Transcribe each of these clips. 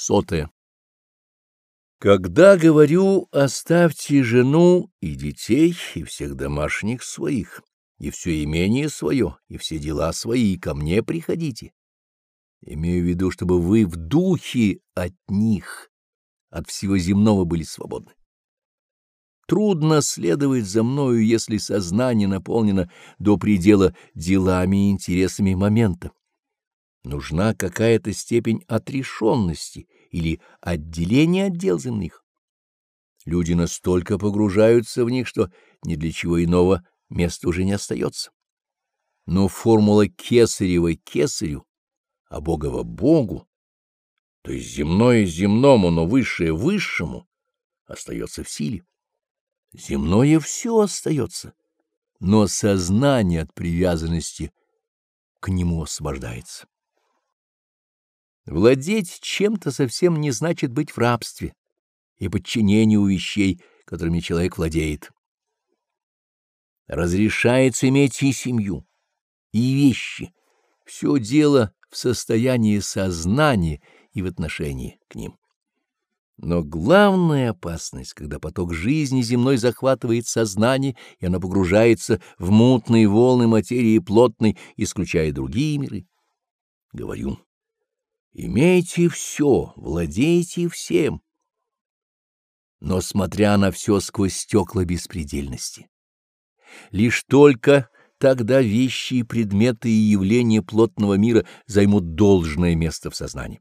Сотое. Когда говорю «оставьте жену и детей, и всех домашних своих, и все имение свое, и все дела свои, и ко мне приходите», имею в виду, чтобы вы в духе от них, от всего земного были свободны. Трудно следовать за мною, если сознание наполнено до предела делами и интересами момента. Нужна какая-то степень отрешенности или отделения от дел земных. Люди настолько погружаются в них, что ни для чего иного места уже не остается. Но формула кесарева кесарю, а Богова Богу, то есть земное земному, но высшее высшему, остается в силе. Земное все остается, но сознание от привязанности к нему освобождается. Владеть чем-то совсем не значит быть в рабстве и подчинении у вещей, которыми человек владеет. Разрешается иметь и семью, и вещи. Все дело в состоянии сознания и в отношении к ним. Но главная опасность, когда поток жизни земной захватывает сознание, и оно погружается в мутные волны материи плотной, исключая другие миры. Говорю, имейте все, владейте всем, но смотря на все сквозь стекла беспредельности. Лишь только тогда вещи и предметы и явления плотного мира займут должное место в сознании.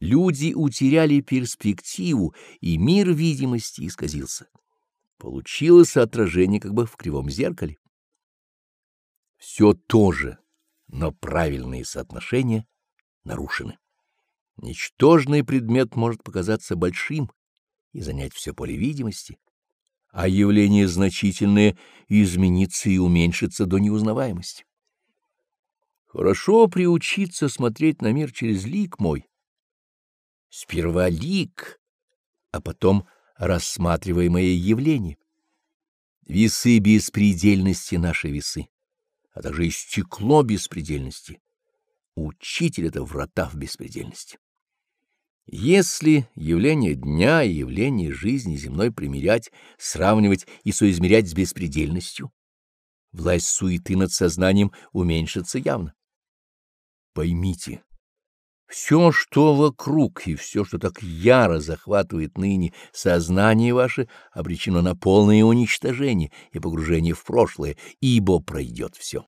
Люди утеряли перспективу, и мир видимости исказился. Получилось отражение как бы в кривом зеркале. Все то же, но правильные соотношения нарушены. Ничтожный предмет может показаться большим и занять все поле видимости, а явление значительное измениться и уменьшиться до неузнаваемости. Хорошо приучиться смотреть на мир через лик мой, Сперва лик, а потом рассматриваемое явление. Весы беспредельности наши весы, а также и стекло беспредельности. Учитель — это врата в беспредельности. Если явление дня и явление жизни земной примерять, сравнивать и соизмерять с беспредельностью, власть суеты над сознанием уменьшится явно. Поймите, все, что вокруг, и все, что так яро захватывает ныне сознание ваше, обречено на полное уничтожение и погружение в прошлое, ибо пройдет все.